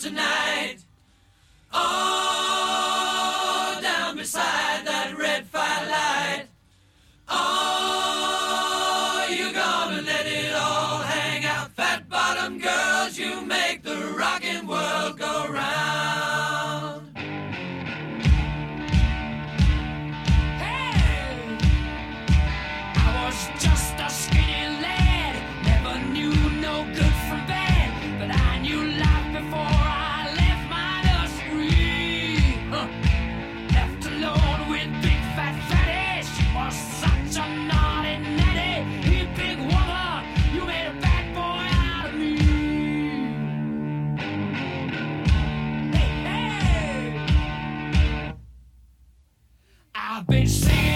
tonight. ain't seen